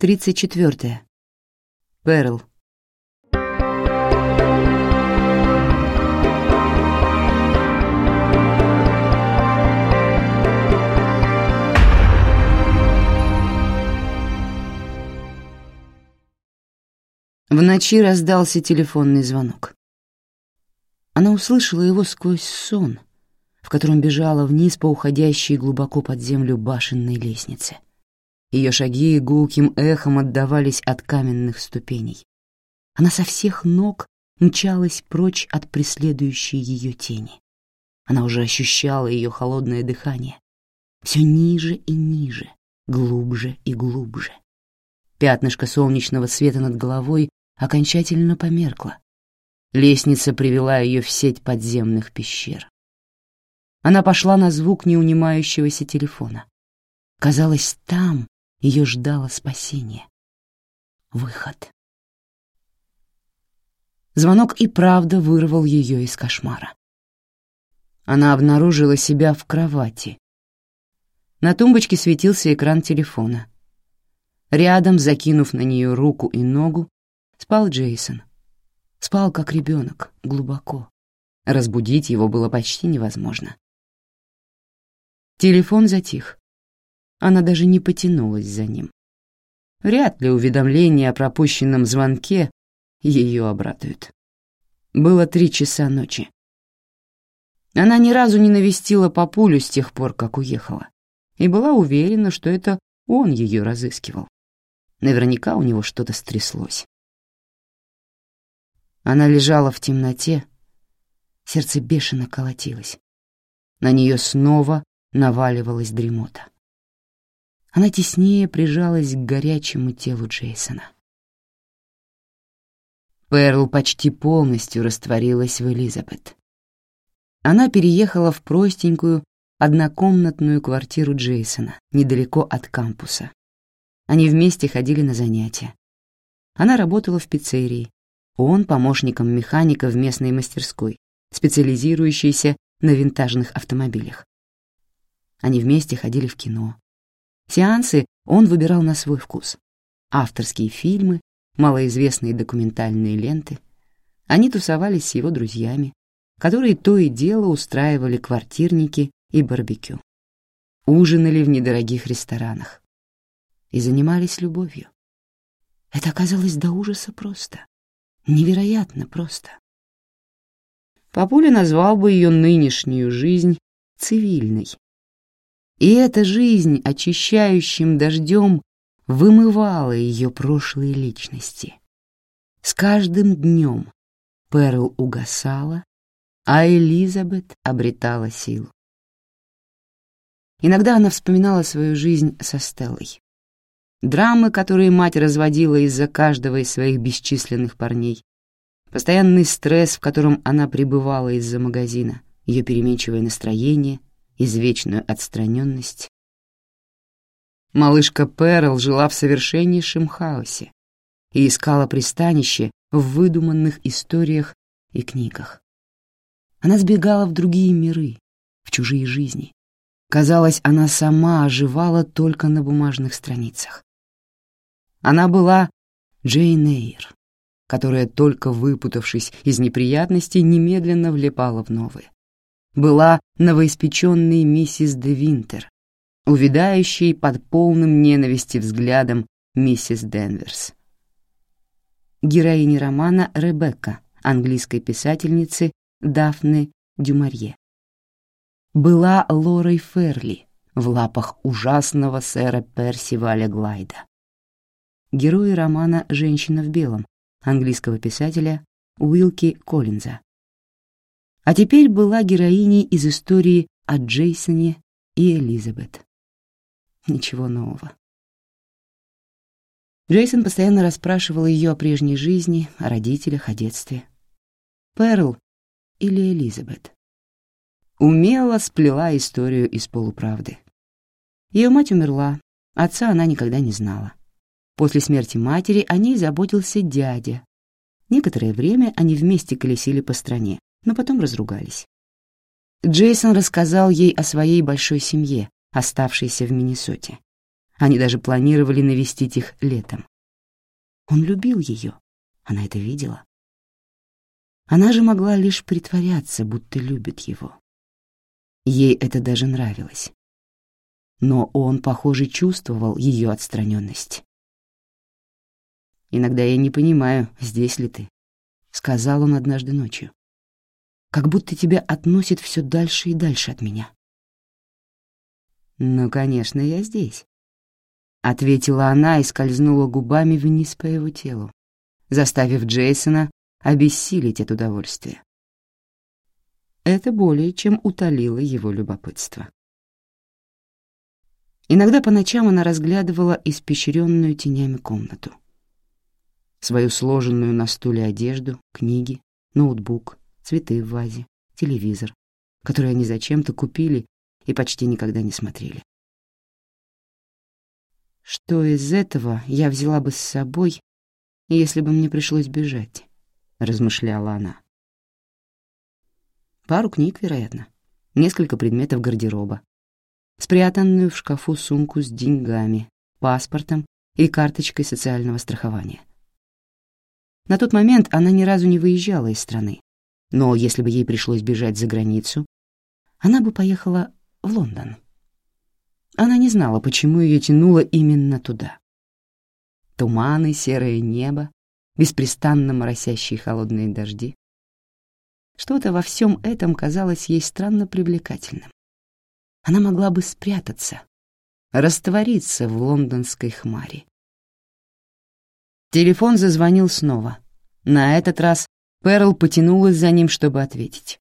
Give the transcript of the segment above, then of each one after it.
Тридцать четвертое. Перл. В ночи раздался телефонный звонок. Она услышала его сквозь сон, в котором бежала вниз по уходящей глубоко под землю башенной лестнице. Ее шаги гулким эхом отдавались от каменных ступеней. Она со всех ног мчалась прочь от преследующей ее тени. Она уже ощущала ее холодное дыхание. Все ниже и ниже, глубже и глубже. Пятнышко солнечного света над головой окончательно померкла. Лестница привела ее в сеть подземных пещер. Она пошла на звук неунимающегося телефона. Казалось, там ее ждало спасение. Выход. Звонок и правда вырвал ее из кошмара. Она обнаружила себя в кровати. На тумбочке светился экран телефона. Рядом, закинув на нее руку и ногу, Спал Джейсон. Спал как ребенок, глубоко. Разбудить его было почти невозможно. Телефон затих. Она даже не потянулась за ним. Вряд ли уведомление о пропущенном звонке ее обрадует. Было три часа ночи. Она ни разу не навестила папулю с тех пор, как уехала, и была уверена, что это он ее разыскивал. Наверняка у него что-то стряслось. Она лежала в темноте, сердце бешено колотилось. На нее снова наваливалась дремота. Она теснее прижалась к горячему телу Джейсона. Перл почти полностью растворилась в Элизабет. Она переехала в простенькую, однокомнатную квартиру Джейсона, недалеко от кампуса. Они вместе ходили на занятия. Она работала в пиццерии, он помощником механика в местной мастерской, специализирующейся на винтажных автомобилях. Они вместе ходили в кино. Сеансы он выбирал на свой вкус. Авторские фильмы, малоизвестные документальные ленты. Они тусовались с его друзьями, которые то и дело устраивали квартирники и барбекю. Ужинали в недорогих ресторанах. И занимались любовью. Это оказалось до ужаса просто. Невероятно просто. Папуля назвал бы ее нынешнюю жизнь цивильной. И эта жизнь очищающим дождем вымывала ее прошлые личности. С каждым днем Перл угасала, а Элизабет обретала силу. Иногда она вспоминала свою жизнь со Стеллой. Драмы, которые мать разводила из-за каждого из своих бесчисленных парней. Постоянный стресс, в котором она пребывала из-за магазина, ее переменчивое настроение, извечную отстраненность. Малышка Перл жила в совершеннейшем хаосе и искала пристанище в выдуманных историях и книгах. Она сбегала в другие миры, в чужие жизни. Казалось, она сама оживала только на бумажных страницах. Она была Джейн Эйр, которая, только выпутавшись из неприятностей, немедленно влипала в новые. Была новоиспеченной миссис де Винтер, увядающей под полным ненависти взглядом миссис Денверс. Героиня романа Ребекка, английской писательницы Дафны Дюмарье. Была Лорой Ферли в лапах ужасного сэра Персиваля Глайда герои романа «Женщина в белом» английского писателя Уилки Коллинза. А теперь была героиней из истории о Джейсоне и Элизабет. Ничего нового. Джейсон постоянно расспрашивал ее о прежней жизни, о родителях, о детстве. Перл или Элизабет? Умело сплела историю из полуправды. Ее мать умерла, отца она никогда не знала. После смерти матери о ней заботился дядя. Некоторое время они вместе колесили по стране, но потом разругались. Джейсон рассказал ей о своей большой семье, оставшейся в Миннесоте. Они даже планировали навестить их летом. Он любил ее, она это видела. Она же могла лишь притворяться, будто любит его. Ей это даже нравилось. Но он, похоже, чувствовал ее отстраненность. «Иногда я не понимаю, здесь ли ты», — сказал он однажды ночью. «Как будто тебя относит все дальше и дальше от меня». «Ну, конечно, я здесь», — ответила она и скользнула губами вниз по его телу, заставив Джейсона обессилить от удовольствия. Это более чем утолило его любопытство. Иногда по ночам она разглядывала испещренную тенями комнату. Свою сложенную на стуле одежду, книги, ноутбук, цветы в вазе, телевизор, который они зачем-то купили и почти никогда не смотрели. Что из этого я взяла бы с собой, если бы мне пришлось бежать? — размышляла она. Пару книг, вероятно, несколько предметов гардероба, спрятанную в шкафу сумку с деньгами, паспортом и карточкой социального страхования. На тот момент она ни разу не выезжала из страны, но если бы ей пришлось бежать за границу, она бы поехала в Лондон. Она не знала, почему ее тянуло именно туда. Туманы, серое небо, беспрестанно моросящие холодные дожди. Что-то во всем этом казалось ей странно привлекательным. Она могла бы спрятаться, раствориться в лондонской хмаре. Телефон зазвонил снова. На этот раз Перл потянулась за ним, чтобы ответить.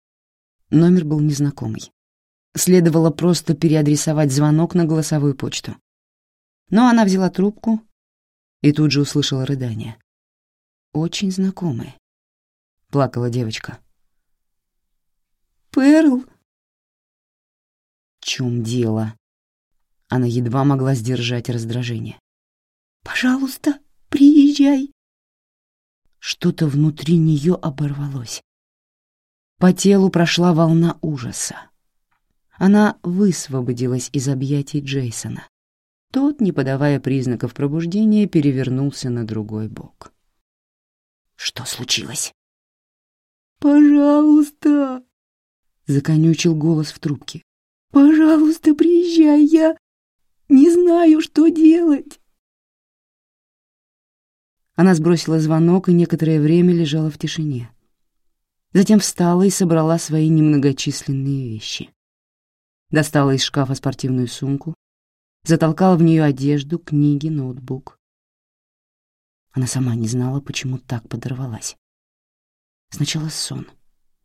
Номер был незнакомый. Следовало просто переадресовать звонок на голосовую почту. Но она взяла трубку и тут же услышала рыдание очень знакомые. Плакала девочка. «Перл!» «В чем дело?» Она едва могла сдержать раздражение. «Пожалуйста, приезжай!» Что-то внутри нее оборвалось. По телу прошла волна ужаса. Она высвободилась из объятий Джейсона. Тот, не подавая признаков пробуждения, перевернулся на другой бок. Что случилось? «Пожалуйста!» — законючил голос в трубке. «Пожалуйста, приезжай, я не знаю, что делать!» Она сбросила звонок и некоторое время лежала в тишине. Затем встала и собрала свои немногочисленные вещи. Достала из шкафа спортивную сумку, затолкала в нее одежду, книги, ноутбук. Она сама не знала, почему так подорвалась. Сначала сон,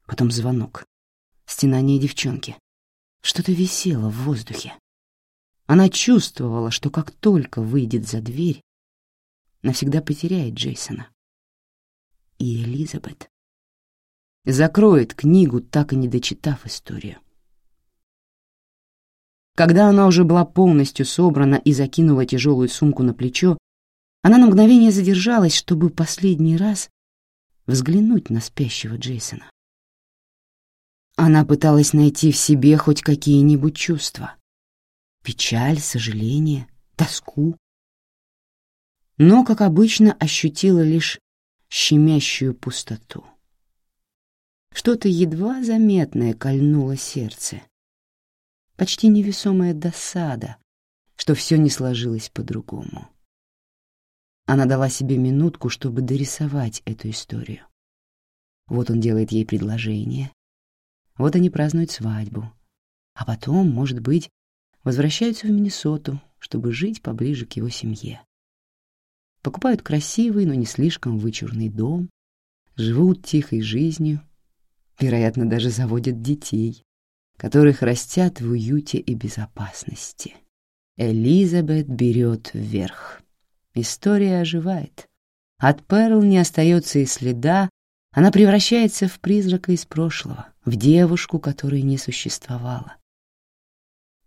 потом звонок, стенание девчонки. Что-то висело в воздухе. Она чувствовала, что как только выйдет за дверь, навсегда потеряет Джейсона. И Элизабет закроет книгу, так и не дочитав историю. Когда она уже была полностью собрана и закинула тяжелую сумку на плечо, она на мгновение задержалась, чтобы последний раз взглянуть на спящего Джейсона. Она пыталась найти в себе хоть какие-нибудь чувства. Печаль, сожаление, тоску. Но, как обычно, ощутила лишь щемящую пустоту. Что-то едва заметное кольнуло сердце. Почти невесомая досада, что все не сложилось по-другому. Она дала себе минутку, чтобы дорисовать эту историю. Вот он делает ей предложение. Вот они празднуют свадьбу. А потом, может быть, возвращаются в Миннесоту, чтобы жить поближе к его семье. Покупают красивый, но не слишком вычурный дом, живут тихой жизнью, вероятно, даже заводят детей, которых растят в уюте и безопасности. Элизабет берет вверх. История оживает. От Перл не остается и следа, она превращается в призрака из прошлого, в девушку, которой не существовало.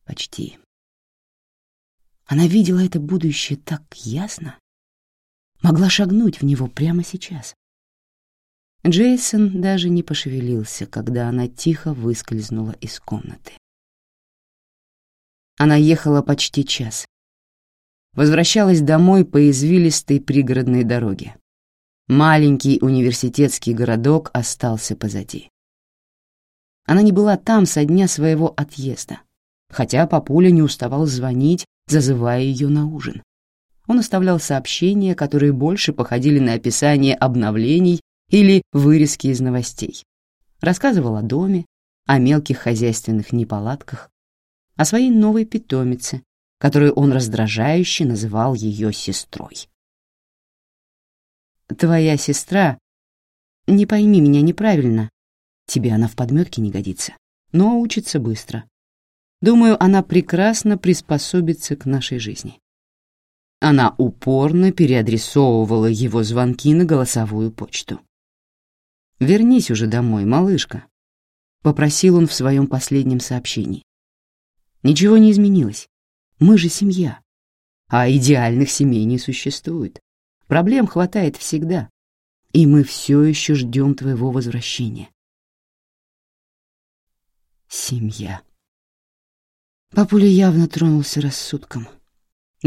Почти. Она видела это будущее так ясно, могла шагнуть в него прямо сейчас. Джейсон даже не пошевелился, когда она тихо выскользнула из комнаты. Она ехала почти час, возвращалась домой по извилистой пригородной дороге. Маленький университетский городок остался позади. Она не была там со дня своего отъезда, хотя папуля не уставал звонить, зазывая ее на ужин. Он оставлял сообщения, которые больше походили на описание обновлений или вырезки из новостей. Рассказывал о доме, о мелких хозяйственных неполадках, о своей новой питомице, которую он раздражающе называл ее сестрой. «Твоя сестра, не пойми меня неправильно, тебе она в подметке не годится, но учится быстро. Думаю, она прекрасно приспособится к нашей жизни». Она упорно переадресовывала его звонки на голосовую почту. «Вернись уже домой, малышка», — попросил он в своем последнем сообщении. «Ничего не изменилось. Мы же семья. А идеальных семей не существует. Проблем хватает всегда. И мы все еще ждем твоего возвращения». Семья. Папуля явно тронулся рассудком.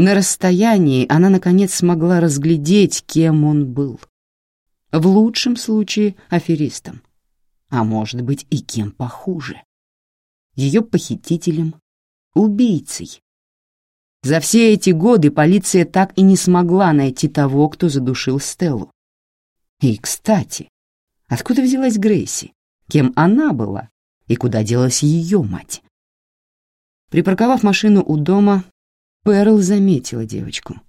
На расстоянии она, наконец, смогла разглядеть, кем он был. В лучшем случае аферистом, а может быть и кем похуже. Ее похитителем, убийцей. За все эти годы полиция так и не смогла найти того, кто задушил Стеллу. И, кстати, откуда взялась Грейси? Кем она была? И куда делась ее мать? Припарковав машину у дома, Перл заметила девочку.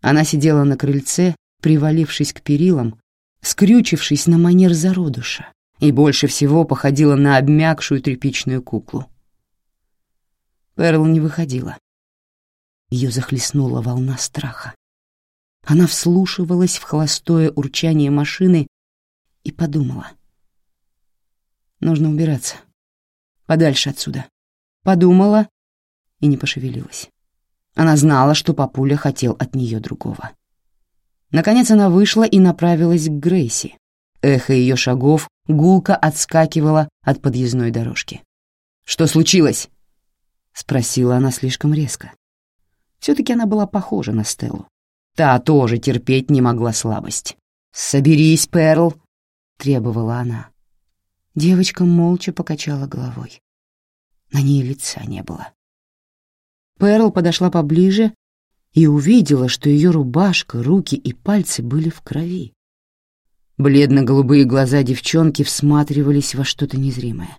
Она сидела на крыльце привалившись к перилам, скрючившись на манер зародыша, и больше всего походила на обмякшую тряпичную куклу. Перл не выходила. Ее захлестнула волна страха. Она вслушивалась в холостое урчание машины и подумала. Нужно убираться. Подальше отсюда. Подумала и не пошевелилась. Она знала, что папуля хотел от нее другого. Наконец она вышла и направилась к Грейси. Эхо ее шагов гулко отскакивало от подъездной дорожки. «Что случилось?» — спросила она слишком резко. Все-таки она была похожа на Стеллу. Та тоже терпеть не могла слабость. «Соберись, Перл!» — требовала она. Девочка молча покачала головой. На ней лица не было. Перл подошла поближе и увидела, что ее рубашка, руки и пальцы были в крови. Бледно-голубые глаза девчонки всматривались во что-то незримое.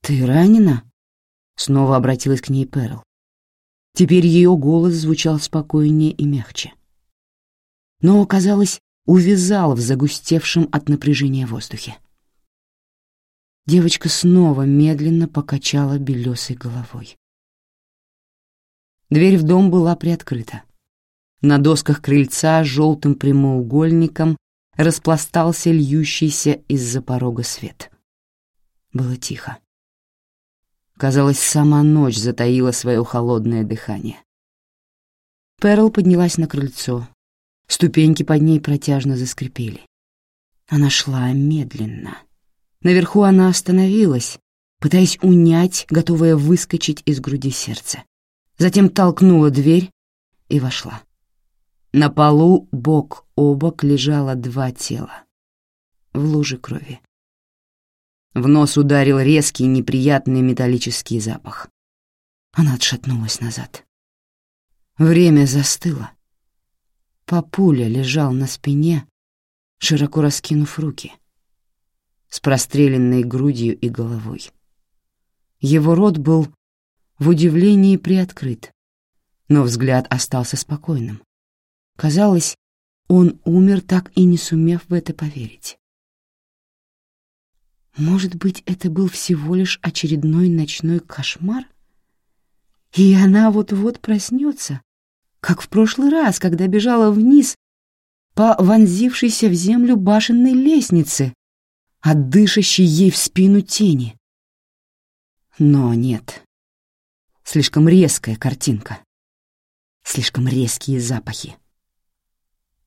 «Ты ранена?» — снова обратилась к ней Перл. Теперь ее голос звучал спокойнее и мягче. Но, казалось, увязал в загустевшем от напряжения воздухе. Девочка снова медленно покачала белесой головой. Дверь в дом была приоткрыта. На досках крыльца желтым прямоугольником распластался льющийся из-за порога свет. Было тихо. Казалось, сама ночь затаила свое холодное дыхание. Перл поднялась на крыльцо. Ступеньки под ней протяжно заскрипели. Она шла медленно. Наверху она остановилась, пытаясь унять, готовая выскочить из груди сердце затем толкнула дверь и вошла. На полу бок о бок лежало два тела в луже крови. В нос ударил резкий неприятный металлический запах. Она отшатнулась назад. Время застыло. Папуля лежал на спине, широко раскинув руки, с простреленной грудью и головой. Его рот был в удивлении приоткрыт, но взгляд остался спокойным. Казалось, он умер, так и не сумев в это поверить. Может быть, это был всего лишь очередной ночной кошмар? И она вот-вот проснется, как в прошлый раз, когда бежала вниз по вонзившейся в землю башенной лестнице, от ей в спину тени. Но нет, Слишком резкая картинка. Слишком резкие запахи.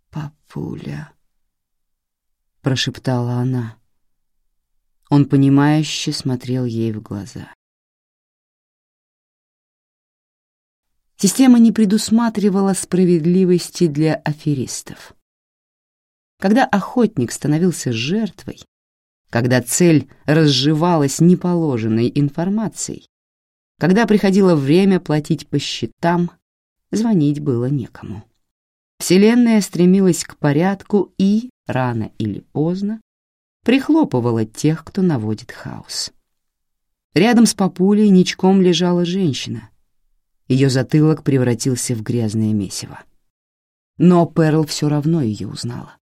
«Папуля», — прошептала она. Он понимающе смотрел ей в глаза. Система не предусматривала справедливости для аферистов. Когда охотник становился жертвой, когда цель разжевалась неположенной информацией, когда приходило время платить по счетам, звонить было некому. Вселенная стремилась к порядку и, рано или поздно, прихлопывала тех, кто наводит хаос. Рядом с папулей ничком лежала женщина. Ее затылок превратился в грязное месиво. Но Перл все равно ее узнала.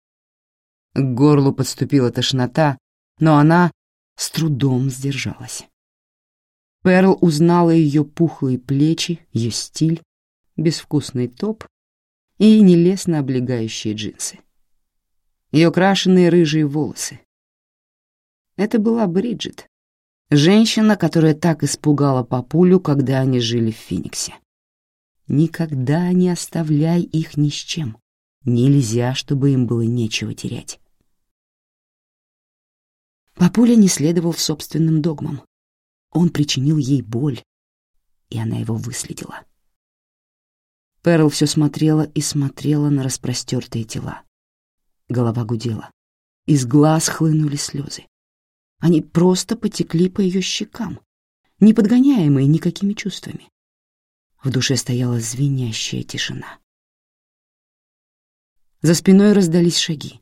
К горлу подступила тошнота, но она с трудом сдержалась. Перл узнала ее пухлые плечи, ее стиль, безвкусный топ и нелестно облегающие джинсы. Ее крашеные рыжие волосы. Это была Бриджит, женщина, которая так испугала папулю, когда они жили в Фениксе. Никогда не оставляй их ни с чем. Нельзя, чтобы им было нечего терять. Папуля не следовал собственным догмам. Он причинил ей боль, и она его выследила. Перл все смотрела и смотрела на распростертые тела. Голова гудела. Из глаз хлынули слезы. Они просто потекли по ее щекам, не подгоняемые никакими чувствами. В душе стояла звенящая тишина. За спиной раздались шаги,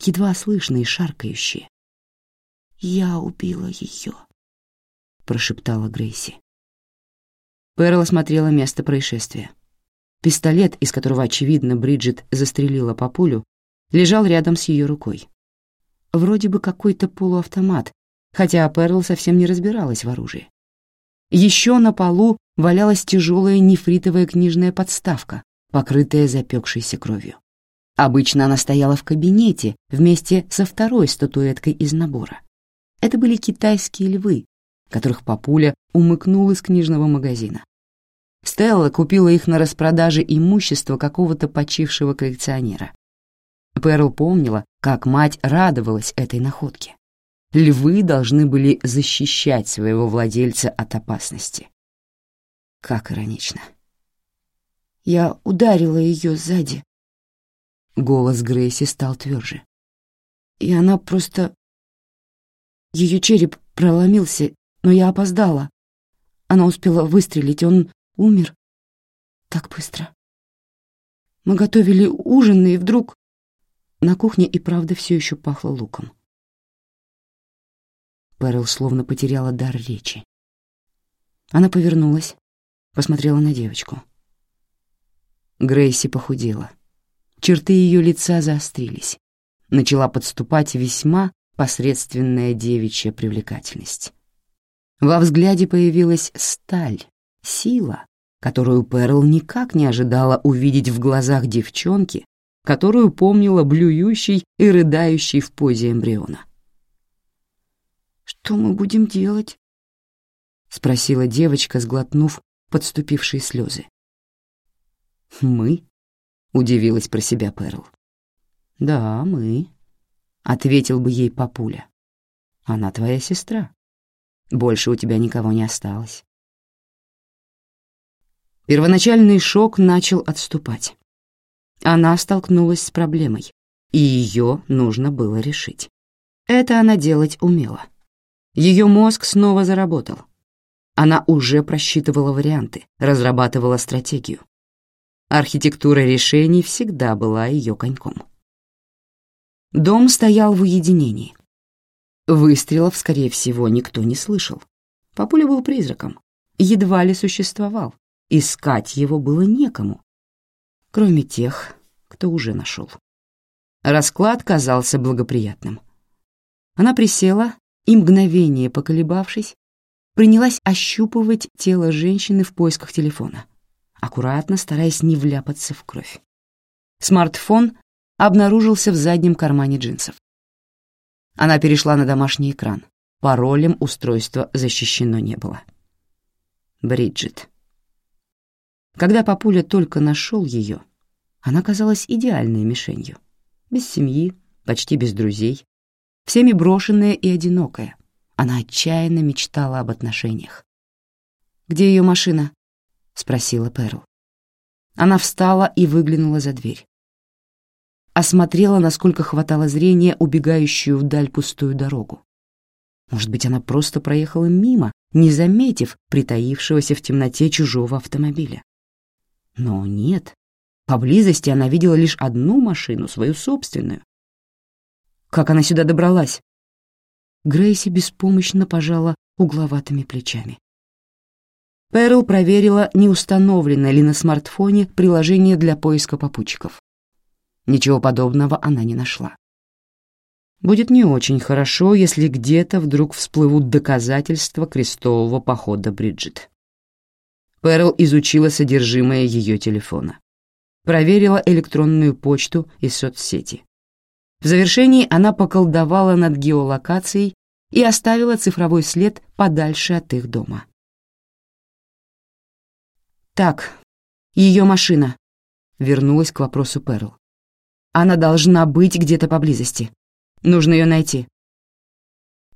едва слышные, шаркающие. «Я убила ее», — прошептала Грейси. Перл осмотрела место происшествия. Пистолет, из которого, очевидно, Бриджит застрелила по пулю, лежал рядом с ее рукой. Вроде бы какой-то полуавтомат, хотя Перл совсем не разбиралась в оружии. Еще на полу валялась тяжелая нефритовая книжная подставка, покрытая запекшейся кровью. Обычно она стояла в кабинете вместе со второй статуэткой из набора. Это были китайские львы, которых папуля умыкнул из книжного магазина. Стелла купила их на распродаже имущества какого-то почившего коллекционера. Перл помнила, как мать радовалась этой находке. Львы должны были защищать своего владельца от опасности. Как иронично. Я ударила ее сзади. Голос Грейси стал тверже. И она просто... Ее череп проломился, но я опоздала. Она успела выстрелить, он умер так быстро. Мы готовили ужин, и вдруг... На кухне и правда все еще пахло луком. Перл словно потеряла дар речи. Она повернулась, посмотрела на девочку. Грейси похудела. Черты ее лица заострились. Начала подступать весьма посредственная девичья привлекательность. Во взгляде появилась сталь, сила, которую Перл никак не ожидала увидеть в глазах девчонки, которую помнила блюющей и рыдающей в позе эмбриона. «Что мы будем делать?» — спросила девочка, сглотнув подступившие слезы. «Мы?» — удивилась про себя Перл. «Да, мы», — ответил бы ей папуля. «Она твоя сестра. Больше у тебя никого не осталось». Первоначальный шок начал отступать. Она столкнулась с проблемой, и ее нужно было решить. Это она делать умела. Ее мозг снова заработал. Она уже просчитывала варианты, разрабатывала стратегию. Архитектура решений всегда была ее коньком. Дом стоял в уединении. Выстрелов, скорее всего, никто не слышал. Папуля был призраком, едва ли существовал. Искать его было некому, кроме тех, кто уже нашел. Расклад казался благоприятным. Она присела и, мгновение поколебавшись, принялась ощупывать тело женщины в поисках телефона, аккуратно стараясь не вляпаться в кровь. Смартфон обнаружился в заднем кармане джинсов. Она перешла на домашний экран. Паролем устройства защищено не было. Бриджит. Когда папуля только нашел ее, она казалась идеальной мишенью. Без семьи, почти без друзей, всеми брошенная и одинокая. Она отчаянно мечтала об отношениях. «Где ее машина?» — спросила Перл. Она встала и выглянула за дверь. Осмотрела, насколько хватало зрения, убегающую вдаль пустую дорогу. Может быть, она просто проехала мимо, не заметив притаившегося в темноте чужого автомобиля. Но нет, поблизости она видела лишь одну машину, свою собственную. Как она сюда добралась? Грейси беспомощно пожала угловатыми плечами. Перл проверила, не установлено ли на смартфоне приложение для поиска попутчиков. Ничего подобного она не нашла. Будет не очень хорошо, если где-то вдруг всплывут доказательства крестового похода Бриджит. Перл изучила содержимое ее телефона. Проверила электронную почту и соцсети. В завершении она поколдовала над геолокацией и оставила цифровой след подальше от их дома. «Так, ее машина», — вернулась к вопросу Перл. «Она должна быть где-то поблизости. Нужно ее найти».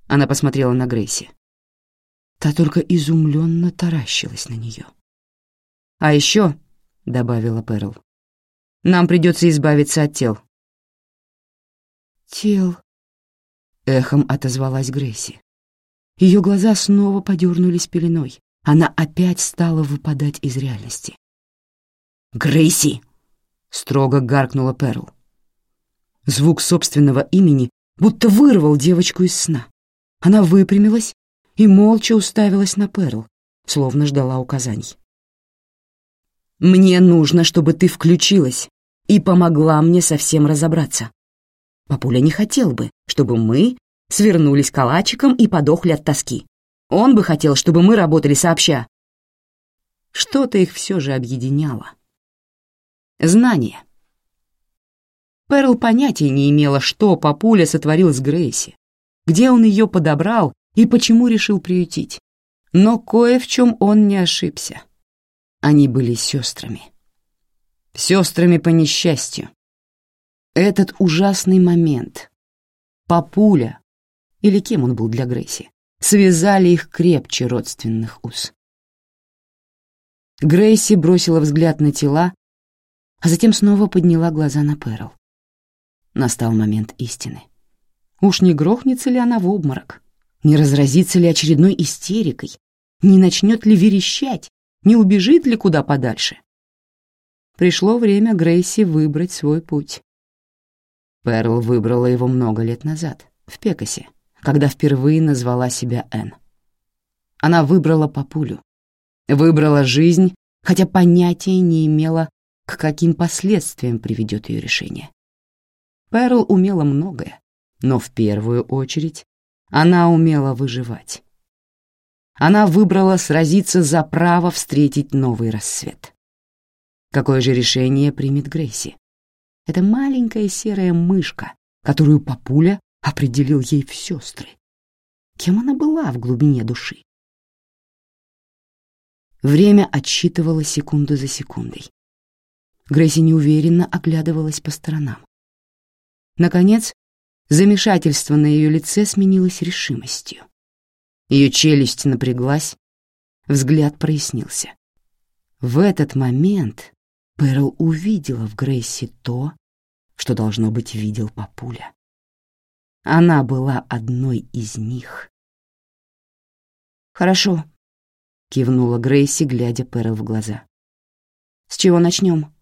Она посмотрела на Грейси. Та только изумленно таращилась на нее. «А еще», — добавила Перл, — «нам придется избавиться от тел». «Тел», — эхом отозвалась Грейси. Ее глаза снова подернулись пеленой. Она опять стала выпадать из реальности. «Грейси!» — строго гаркнула Перл. Звук собственного имени будто вырвал девочку из сна. Она выпрямилась и молча уставилась на Перл, словно ждала указаний. «Мне нужно, чтобы ты включилась и помогла мне совсем разобраться. Папуля не хотел бы, чтобы мы свернулись калачиком и подохли от тоски. Он бы хотел, чтобы мы работали сообща. Что-то их все же объединяло. Знание. Перл понятия не имела, что папуля сотворил с Грейси, где он ее подобрал и почему решил приютить. Но кое в чем он не ошибся. Они были сестрами. Сестрами по несчастью. Этот ужасный момент. Папуля, или кем он был для Грейси, связали их крепче родственных уз. Грейси бросила взгляд на тела, а затем снова подняла глаза на Перл. Настал момент истины. Уж не грохнется ли она в обморок? Не разразится ли очередной истерикой? Не начнет ли верещать? Не убежит ли куда подальше? Пришло время Грейси выбрать свой путь. Перл выбрала его много лет назад, в Пекасе, когда впервые назвала себя Энн. Она выбрала папулю, выбрала жизнь, хотя понятия не имела, к каким последствиям приведет ее решение. Перл умела многое, но в первую очередь она умела выживать. Она выбрала сразиться за право встретить новый рассвет. Какое же решение примет Грейси? Это маленькая серая мышка, которую папуля определил ей в сестры. Кем она была в глубине души? Время отсчитывало секунду за секундой. Грейси неуверенно оглядывалась по сторонам. Наконец, замешательство на ее лице сменилось решимостью. Ее челюсть напряглась, взгляд прояснился. В этот момент Перл увидела в Грейси то, что, должно быть, видел папуля. Она была одной из них. «Хорошо», — кивнула Грейси, глядя Перл в глаза. «С чего начнем?»